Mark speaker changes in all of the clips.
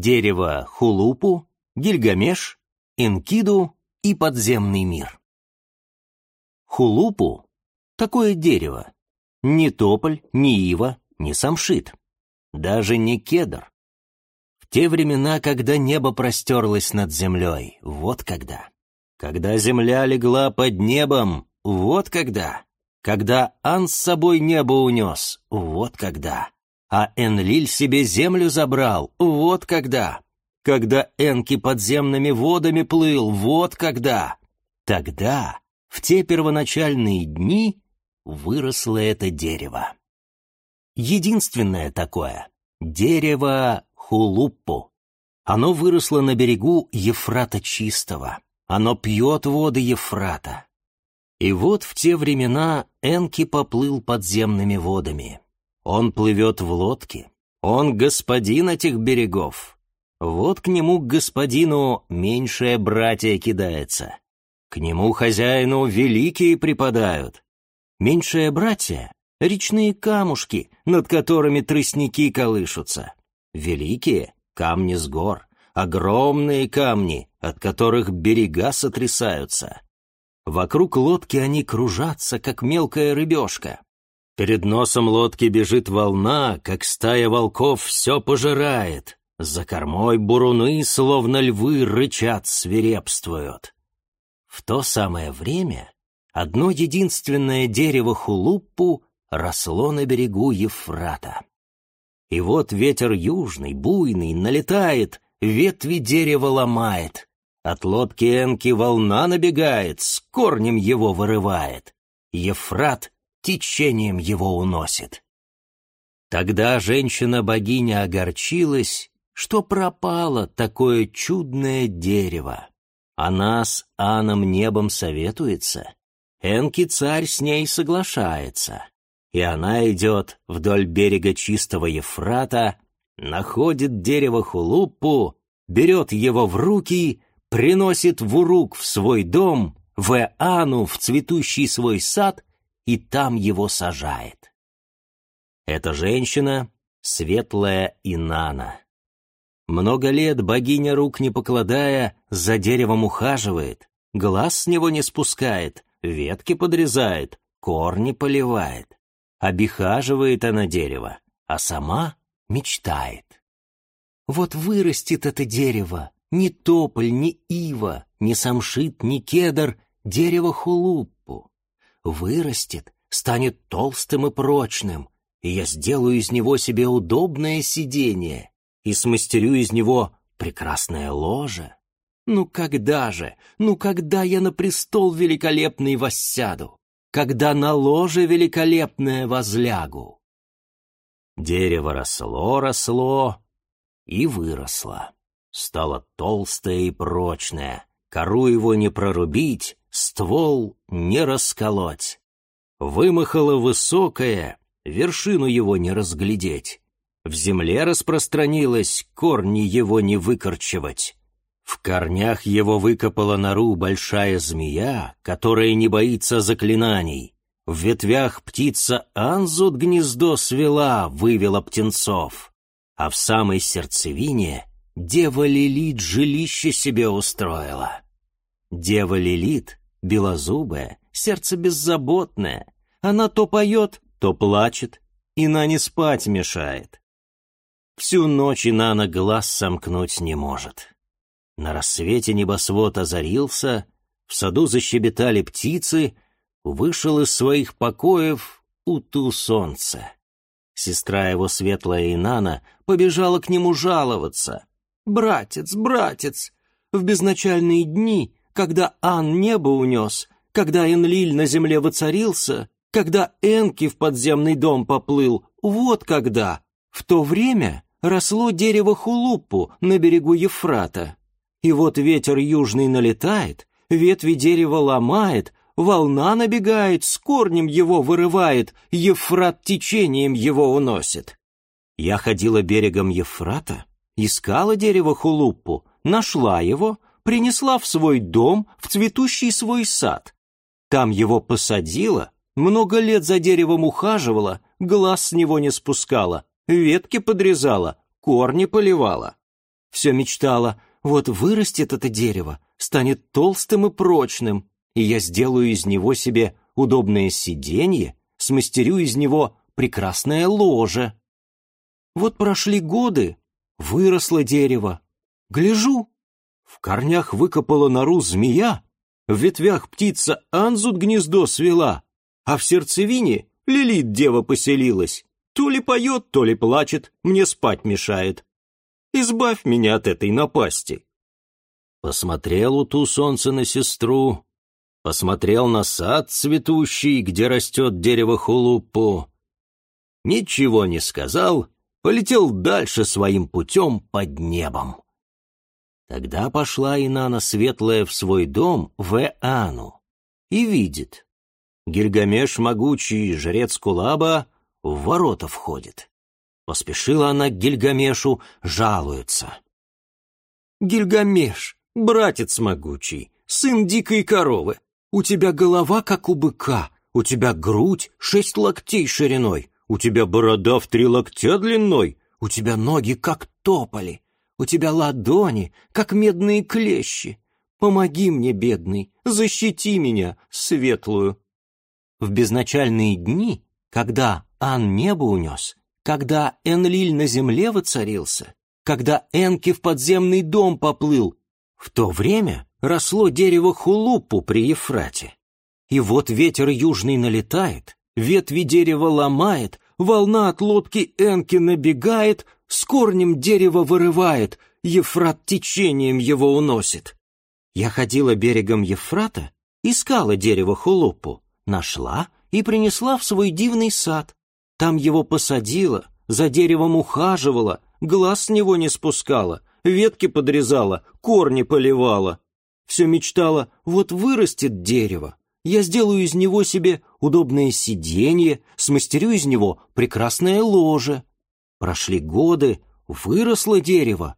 Speaker 1: дерево Хулупу, Гильгамеш, Энкиду и подземный мир. Хулупу — такое дерево. Ни тополь, ни ива, ни самшит. Даже не кедр. В те времена, когда небо простерлось над землей, вот когда. Когда земля легла под небом, вот когда. Когда Ан с собой небо унес, вот когда. А Энлиль себе землю забрал, вот когда. Когда Энки подземными водами плыл, вот когда. Тогда, в те первоначальные дни, выросло это дерево. Единственное такое — дерево Хулуппу. Оно выросло на берегу Ефрата Чистого. Оно пьет воды Ефрата. И вот в те времена Энки поплыл подземными водами. Он плывет в лодке. Он господин этих берегов. Вот к нему, к господину, меньшее братья кидается. К нему, хозяину, великие припадают. Меньшие братья — речные камушки, над которыми тростники колышутся. Великие — камни с гор, огромные камни, от которых берега сотрясаются. Вокруг лодки они кружатся, как мелкая рыбешка. Перед носом лодки бежит волна, как стая волков все пожирает. За кормой буруны, словно львы, рычат, свирепствуют. В то самое время одно единственное дерево хулуппу росло на берегу Ефрата. И вот ветер южный, буйный, налетает, ветви дерева ломает. От лодки Энки волна набегает, с корнем его вырывает. Ефрат течением его уносит. Тогда женщина-богиня огорчилась, что пропало такое чудное дерево. Она с Аном небом советуется. Энки царь с ней соглашается. И она идет вдоль берега чистого Ефрата, находит дерево хулуппу, берет его в руки, приносит в урук в свой дом, в Ану в цветущий свой сад и там его сажает. Эта женщина — светлая Инана. Много лет богиня рук не покладая, за деревом ухаживает, глаз с него не спускает, ветки подрезает, корни поливает. Обихаживает она дерево, а сама мечтает. Вот вырастет это дерево, ни тополь, ни ива, ни самшит, ни кедр, дерево хулуппу. Вырастет, станет толстым и прочным, и я сделаю из него себе удобное сиденье и смастерю из него прекрасное ложе. Ну когда же, ну когда я на престол великолепный воссяду? Когда на ложе великолепное возлягу? Дерево росло, росло и выросло. Стало толстое и прочное, кору его не прорубить, ствол не расколоть. Вымахало высокое, вершину его не разглядеть. В земле распространилось, корни его не выкорчевать. В корнях его выкопала нору большая змея, которая не боится заклинаний. В ветвях птица Анзут гнездо свела, вывела птенцов. А в самой сердцевине дева Лилит жилище себе устроила. Дева Лилит, белозубая, сердце беззаботное, она то поет, то плачет, и на не спать мешает. Всю ночь Инана глаз сомкнуть не может. На рассвете небосвод озарился, в саду защебетали птицы, вышел из своих покоев Уту солнце. Сестра его, светлая Инана, побежала к нему жаловаться. «Братец, братец, в безначальные дни, когда Ан небо унес, когда Энлиль на земле воцарился, когда Энки в подземный дом поплыл, вот когда, в то время росло дерево хулуппу на берегу Ефрата. И вот ветер южный налетает, ветви дерева ломает, волна набегает, с корнем его вырывает, Ефрат течением его уносит. Я ходила берегом Ефрата, искала дерево хулуппу, нашла его, принесла в свой дом, в цветущий свой сад. Там его посадила, много лет за деревом ухаживала, глаз с него не спускала, ветки подрезала, корни поливала. Все мечтала, вот вырастет это дерево, станет толстым и прочным, и я сделаю из него себе удобное сиденье, смастерю из него прекрасное ложе. Вот прошли годы, выросло дерево. Гляжу, в корнях выкопала нору змея, в ветвях птица Анзут гнездо свела, а в сердцевине Лилит дева поселилась. То ли поет, то ли плачет, мне спать мешает. Избавь меня от этой напасти. Посмотрел у ту солнце на сестру, посмотрел на сад цветущий, где растет дерево хулупу. Ничего не сказал, полетел дальше своим путем под небом. Тогда пошла Инана Светлая в свой дом в Эану и видит. Гильгамеш могучий, жрец Кулаба, в ворота входит. Поспешила она к Гильгамешу, жалуется. «Гильгамеш, братец могучий, сын дикой коровы, у тебя голова, как у быка, у тебя грудь шесть локтей шириной, у тебя борода в три локтя длиной, у тебя ноги, как тополи, у тебя ладони, как медные клещи. Помоги мне, бедный, защити меня, светлую». В безначальные дни, когда Ан небо унес, когда Энлиль на земле воцарился, когда Энки в подземный дом поплыл, в то время росло дерево хулупу при Ефрате. И вот ветер южный налетает, ветви дерева ломает, волна от лодки Энки набегает, с корнем дерево вырывает, Ефрат течением его уносит. Я ходила берегом Ефрата, искала дерево хулупу, нашла и принесла в свой дивный сад. Там его посадила, за деревом ухаживала, глаз с него не спускала, ветки подрезала, корни поливала. Все мечтала, вот вырастет дерево, я сделаю из него себе удобное сиденье, смастерю из него прекрасное ложе. Прошли годы, выросло дерево.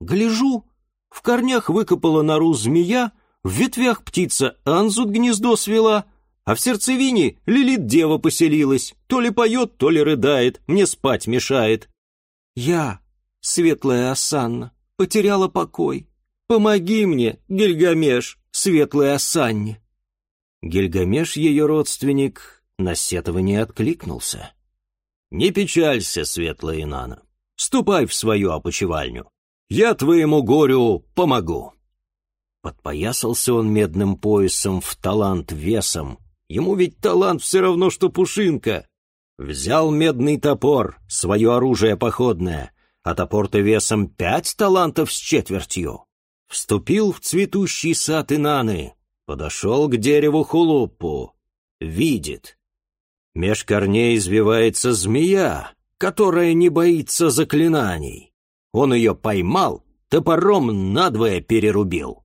Speaker 1: Гляжу, в корнях выкопала нору змея, в ветвях птица Анзут гнездо свела — а в сердцевине Лилит дева поселилась, то ли поет, то ли рыдает, мне спать мешает. Я, светлая Асанна, потеряла покой. Помоги мне, Гильгамеш, светлая Асанне. Гильгамеш, ее родственник, на сетование откликнулся. «Не печалься, светлая Инана, ступай в свою опочивальню. Я твоему горю помогу». Подпоясался он медным поясом в талант весом, Ему ведь талант все равно, что пушинка. Взял медный топор, свое оружие походное, а топор-то весом пять талантов с четвертью. Вступил в цветущий сад Инаны, подошел к дереву хулупу. Видит. Меж корней извивается змея, которая не боится заклинаний. Он ее поймал, топором надвое перерубил.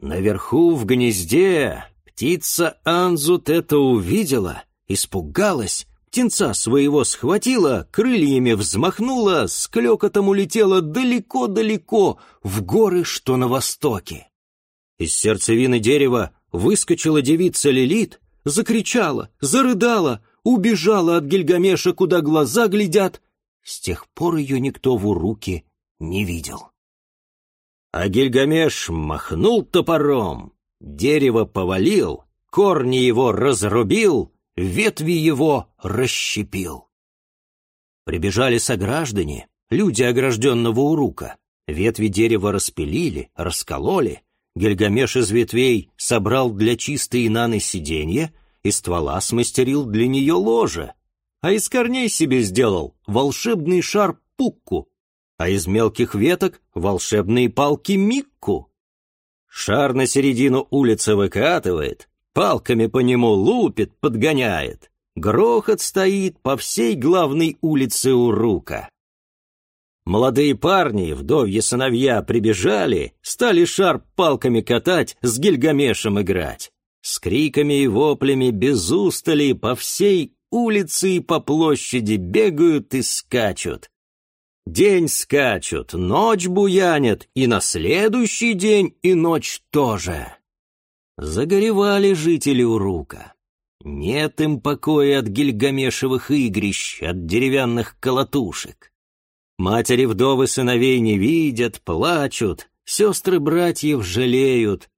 Speaker 1: Наверху в гнезде Птица Анзут это увидела, испугалась, птенца своего схватила, крыльями взмахнула, с клёкотом улетела далеко-далеко, в горы, что на востоке. Из сердцевины дерева выскочила девица Лилит, закричала, зарыдала, убежала от Гильгамеша, куда глаза глядят. С тех пор ее никто в уруке не видел. А Гильгамеш махнул топором, Дерево повалил, корни его разрубил, ветви его расщепил. Прибежали сограждане, люди огражденного урука. Ветви дерева распилили, раскололи. Гильгамеш из ветвей собрал для чистой Инаны сиденье, и ствола смастерил для нее ложе, а из корней себе сделал волшебный шар Пукку, а из мелких веток волшебные палки Микку. Шар на середину улицы выкатывает, палками по нему лупит, подгоняет. Грохот стоит по всей главной улице Урука. Молодые парни, вдовья сыновья, прибежали, стали шар палками катать, с Гильгамешем играть. С криками и воплями без устали по всей улице и по площади бегают и скачут. День скачут, ночь буянят, и на следующий день, и ночь тоже. Загоревали жители Урука. Нет им покоя от гильгамешевых игрищ, от деревянных колотушек. Матери-вдовы сыновей не видят, плачут, сестры братьев жалеют.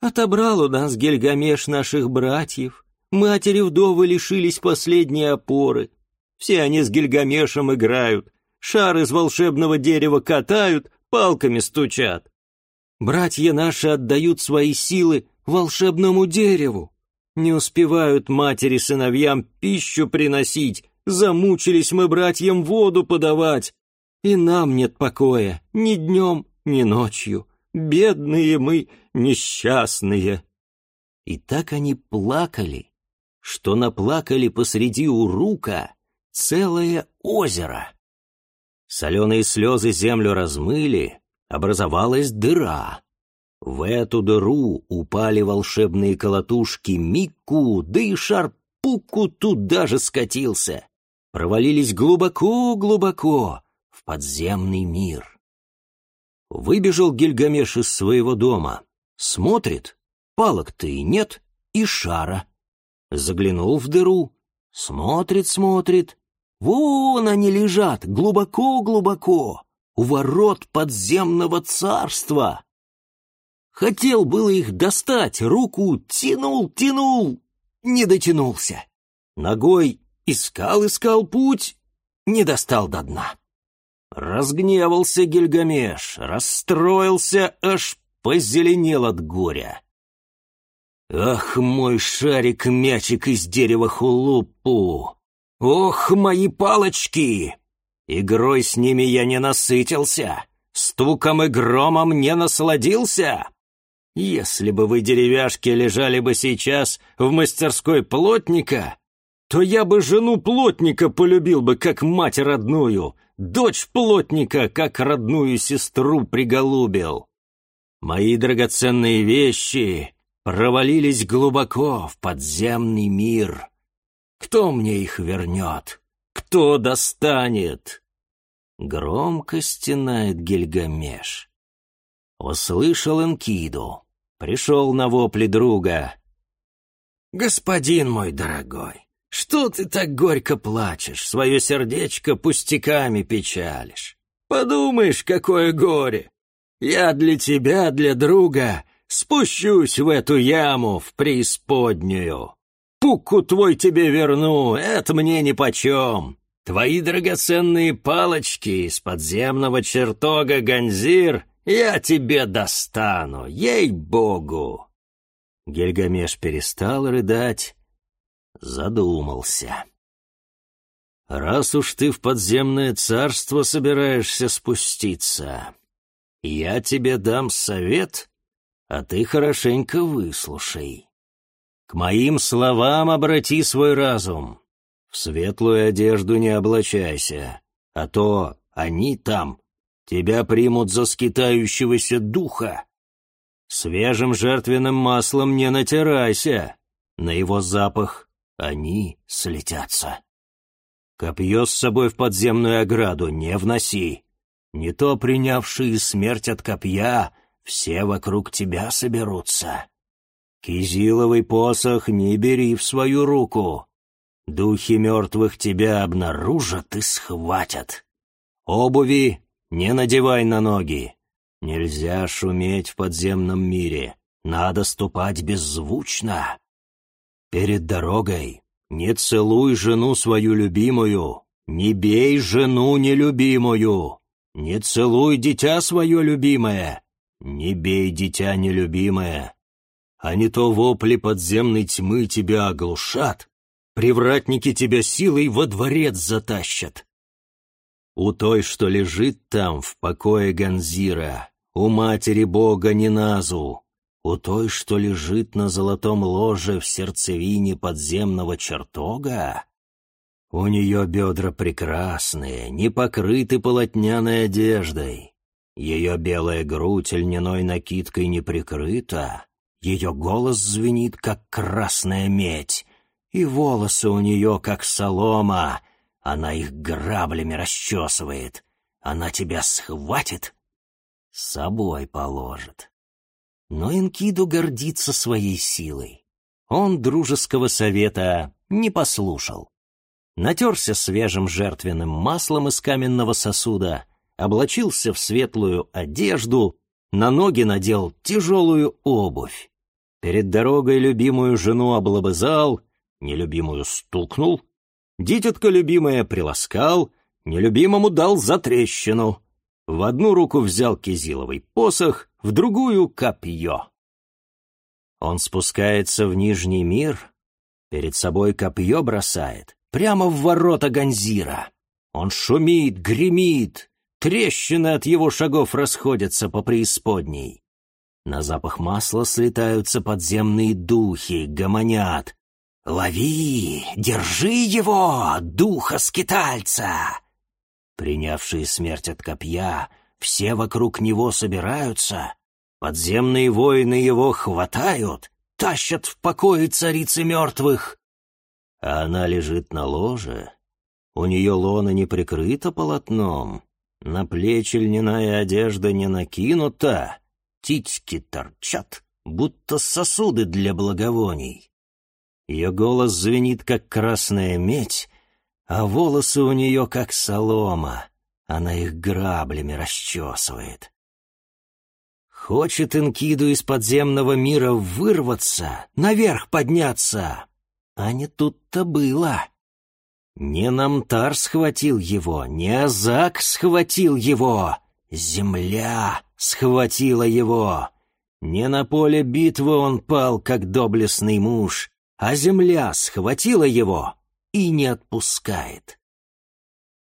Speaker 1: Отобрал у нас Гильгамеш наших братьев, матери-вдовы лишились последней опоры. Все они с Гильгамешем играют, шар из волшебного дерева катают, палками стучат. Братья наши отдают свои силы волшебному дереву. Не успевают матери сыновьям пищу приносить, замучились мы братьям воду подавать. И нам нет покоя ни днем, ни ночью. Бедные мы, несчастные. И так они плакали, что наплакали посреди урука целое озеро. Соленые слезы землю размыли, образовалась дыра. В эту дыру упали волшебные колотушки Мику, да и Шарпуку туда же скатился. Провалились глубоко-глубоко в подземный мир. Выбежал Гильгамеш из своего дома. Смотрит, палок-то и нет, и шара. Заглянул в дыру, смотрит, смотрит. Вон они лежат, глубоко-глубоко, у ворот подземного царства. Хотел было их достать, руку тянул, тянул, не дотянулся. Ногой искал-искал путь, не достал до дна. Разгневался Гильгамеш, расстроился, аж позеленел от горя. «Ах, мой шарик-мячик из дерева хулупу! Ох, мои палочки! Игрой с ними я не насытился, стуком и громом не насладился!» Если бы вы, деревяшки, лежали бы сейчас в мастерской плотника, то я бы жену плотника полюбил бы как мать родную, дочь плотника как родную сестру приголубил. Мои драгоценные вещи провалились глубоко в подземный мир. Кто мне их вернет? Кто достанет? Громко стенает Гильгамеш. Услышал Энкиду пришел на вопли друга. «Господин мой дорогой, что ты так горько плачешь, свое сердечко пустяками печалишь? Подумаешь, какое горе! Я для тебя, для друга, спущусь в эту яму, в преисподнюю. Пуку твой тебе верну, это мне нипочем. Твои драгоценные палочки из подземного чертога Ганзир я тебе достану, ей-богу!» Гельгамеш перестал рыдать, задумался. «Раз уж ты в подземное царство собираешься спуститься, я тебе дам совет, а ты хорошенько выслушай. К моим словам обрати свой разум, в светлую одежду не облачайся, а то они там Тебя примут за скитающегося духа. Свежим жертвенным маслом не натирайся, на его запах они слетятся. Копье с собой в подземную ограду не вноси. Не то принявшие смерть от копья, все вокруг тебя соберутся. Кизиловый посох не бери в свою руку. Духи мертвых тебя обнаружат и схватят. Обуви не надевай на ноги. Нельзя шуметь в подземном мире. Надо ступать беззвучно. Перед дорогой не целуй жену свою любимую, не бей жену нелюбимую, не целуй дитя свое любимое, не бей дитя нелюбимое. А не то вопли подземной тьмы тебя оглушат, привратники тебя силой во дворец затащат. У той, что лежит там, в покое Ганзира, у матери бога Ниназу, у той, что лежит на золотом ложе в сердцевине подземного чертога, у нее бедра прекрасные, не покрыты полотняной одеждой. Ее белая грудь льняной накидкой не прикрыта, ее голос звенит, как красная медь, и волосы у нее, как солома, она их граблями расчесывает. Она тебя схватит, с собой положит. Но Энкиду гордится своей силой. Он дружеского совета не послушал. Натерся свежим жертвенным маслом из каменного сосуда, облачился в светлую одежду, на ноги надел тяжелую обувь. Перед дорогой любимую жену облобызал, нелюбимую стукнул, дитятка любимая приласкал, нелюбимому дал затрещину. В одну руку взял кизиловый посох, в другую — копье. Он спускается в Нижний мир, перед собой копье бросает, прямо в ворота Ганзира. Он шумит, гремит, трещины от его шагов расходятся по преисподней. На запах масла слетаются подземные духи, гомонят. «Лови! Держи его, духа скитальца!» Принявшие смерть от копья, все вокруг него собираются. Подземные воины его хватают, тащат в покое царицы мертвых. А она лежит на ложе. У нее лона не прикрыта полотном, на плечи льняная одежда не накинута, титьки торчат, будто сосуды для благовоний. Ее голос звенит, как красная медь, а волосы у нее, как солома. Она их граблями расчесывает. Хочет Инкиду из подземного мира вырваться, наверх подняться. А не тут-то было. Не Намтар схватил его, не Азак схватил его. Земля схватила его. Не на поле битвы он пал, как доблестный муж, а земля схватила его и не отпускает.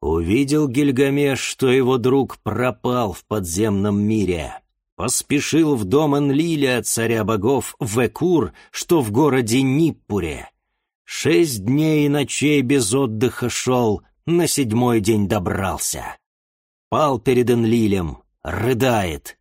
Speaker 1: Увидел Гильгамеш, что его друг пропал в подземном мире. Поспешил в дом Энлиля, царя богов, в Экур, что в городе Ниппуре. Шесть дней и ночей без отдыха шел, на седьмой день добрался. Пал перед Энлилем, рыдает.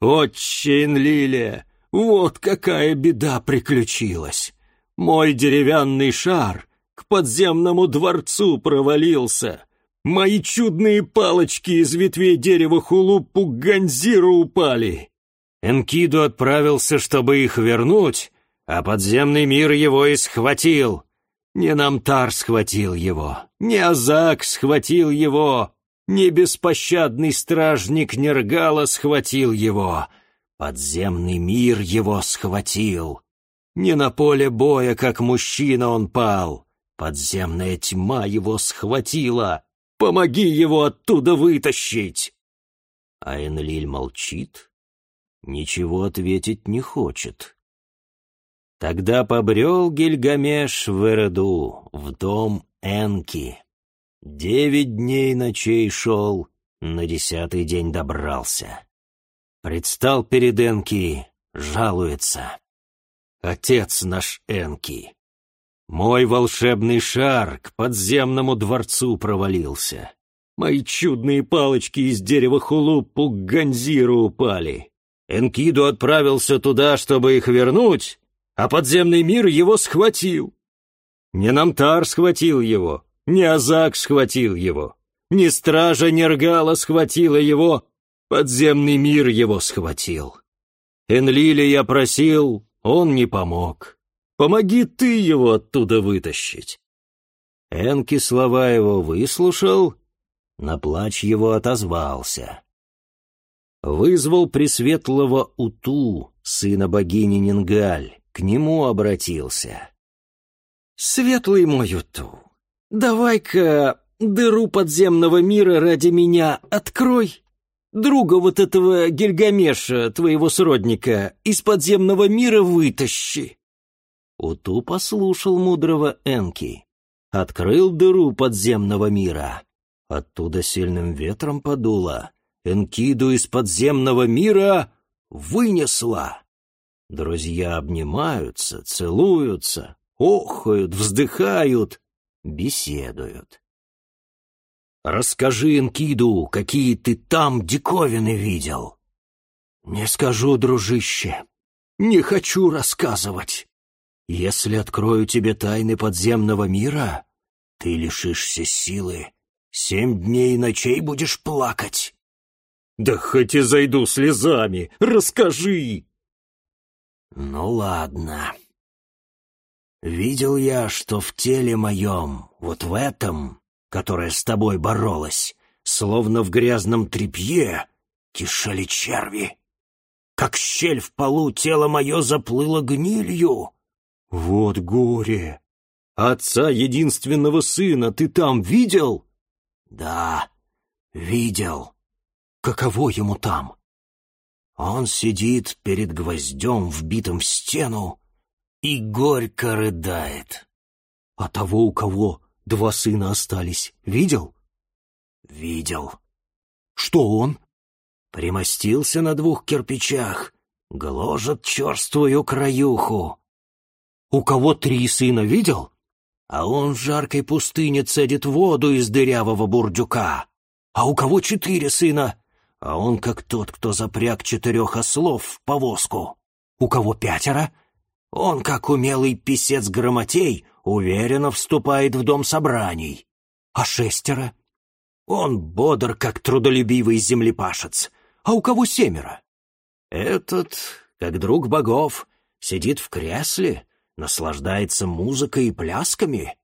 Speaker 1: «Отче Энлиле, вот какая беда приключилась! Мой деревянный шар к подземному дворцу провалился!» Мои чудные палочки из ветвей дерева хулупу к Ганзиру упали. Энкиду отправился, чтобы их вернуть, а подземный мир его и схватил. Не Намтар схватил его, не Азак схватил его, не беспощадный стражник Нергала схватил его. Подземный мир его схватил. Не на поле боя, как мужчина, он пал. Подземная тьма его схватила. Помоги его оттуда вытащить!» А Энлиль молчит, ничего ответить не хочет. Тогда побрел Гильгамеш в Эреду, в дом Энки. Девять дней ночей шел, на десятый день добрался. Предстал перед Энки, жалуется. «Отец наш Энки, мой волшебный шар к подземному дворцу провалился. Мои чудные палочки из дерева хулупу к Ганзиру упали. Энкиду отправился туда, чтобы их вернуть, а подземный мир его схватил. Не Намтар схватил его, не Азак схватил его, не стража Нергала схватила его, подземный мир его схватил. Энлиля я просил, он не помог. Помоги ты его оттуда вытащить!» Энки слова его выслушал, на плач его отозвался. Вызвал пресветлого Уту, сына богини Нингаль, к нему обратился. «Светлый мой Уту, давай-ка дыру подземного мира ради меня открой. Друга вот этого Гильгамеша, твоего сродника, из подземного мира вытащи». Уту послушал мудрого Энки, открыл дыру подземного мира. Оттуда сильным ветром подуло, Энкиду из подземного мира вынесла. Друзья обнимаются, целуются, охают, вздыхают, беседуют. «Расскажи Энкиду, какие ты там диковины видел». «Не скажу, дружище, не хочу рассказывать. Если открою тебе тайны подземного мира, ты лишишься силы. Семь дней и ночей будешь плакать. Да хоть и зайду слезами, расскажи. Ну ладно. Видел я, что в теле моем, вот в этом, которое с тобой боролось, словно в грязном тряпье, кишели черви. Как щель в полу тело мое заплыло гнилью. Вот горе! Отца единственного сына ты там видел? Да, видел. Каково ему там? Он сидит перед гвоздем, вбитым в стену, и горько рыдает. А того, у кого два сына остались, видел? Видел. Что он? Примостился на двух кирпичах, гложет черствую краюху. У кого три сына, видел? А он в жаркой пустыне цедит воду из дырявого бурдюка. А у кого четыре сына? А он как тот, кто запряг четырех ослов в повозку. У кого пятеро? Он, как умелый писец грамотей, уверенно вступает в дом собраний. А шестеро? Он бодр, как трудолюбивый землепашец. А у кого семеро? Этот, как друг богов, сидит в кресле, наслаждается музыкой и плясками.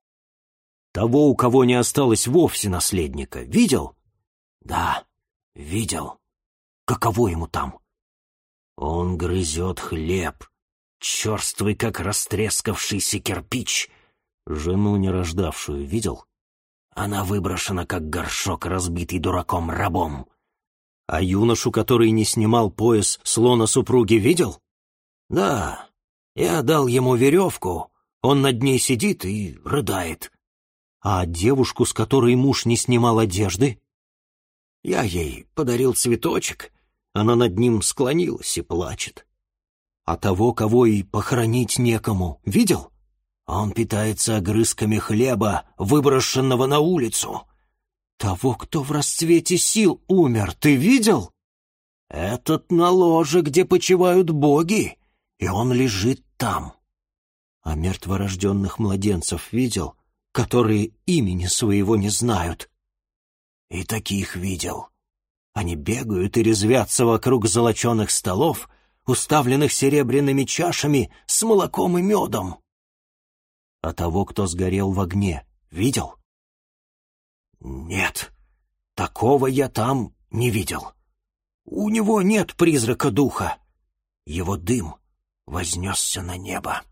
Speaker 1: Того, у кого не осталось вовсе наследника, видел? Да, видел. Каково ему там? Он грызет хлеб, черствый, как растрескавшийся кирпич. Жену нерождавшую видел? Она выброшена, как горшок, разбитый дураком-рабом. А юношу, который не снимал пояс слона супруги, видел? Да, я дал ему веревку, он над ней сидит и рыдает. А девушку, с которой муж не снимал одежды? Я ей подарил цветочек, она над ним склонилась и плачет. А того, кого и похоронить некому, видел? Он питается огрызками хлеба, выброшенного на улицу. Того, кто в расцвете сил умер, ты видел? Этот на ложе, где почивают боги, и он лежит там. А мертворожденных младенцев видел, которые имени своего не знают. И таких видел. Они бегают и резвятся вокруг золоченых столов, уставленных серебряными чашами с молоком и медом. А того, кто сгорел в огне, видел? Нет, такого я там не видел. У него нет призрака духа. Его дым вознесся на небо.